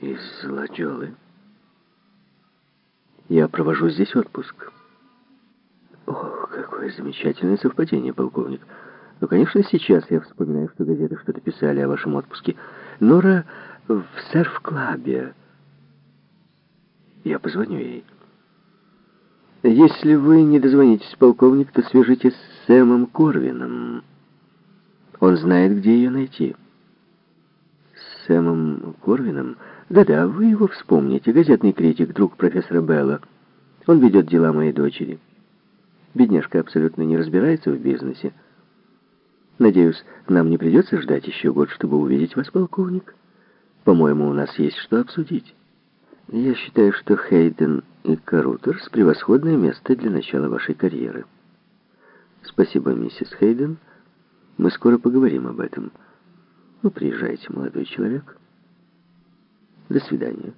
Из Ладжолы. Я провожу здесь отпуск. О, какое замечательное совпадение, полковник. Ну, конечно, сейчас я вспоминаю, что газеты что-то писали о вашем отпуске. Нора в серф-клабе. Я позвоню ей. Если вы не дозвонитесь, полковник, то свяжитесь с Сэмом Корвином. Он знает, где ее найти. Сэмом Корвином? Да-да, вы его вспомните. Газетный критик, друг профессора Белла. Он ведет дела моей дочери. Бедняжка абсолютно не разбирается в бизнесе. Надеюсь, нам не придется ждать еще год, чтобы увидеть вас, полковник. По-моему, у нас есть что обсудить. Я считаю, что Хейден и Карутерс — превосходное место для начала вашей карьеры. Спасибо, миссис Хейден. Мы скоро поговорим об этом. Ну, приезжайте, молодой человек. До свидания.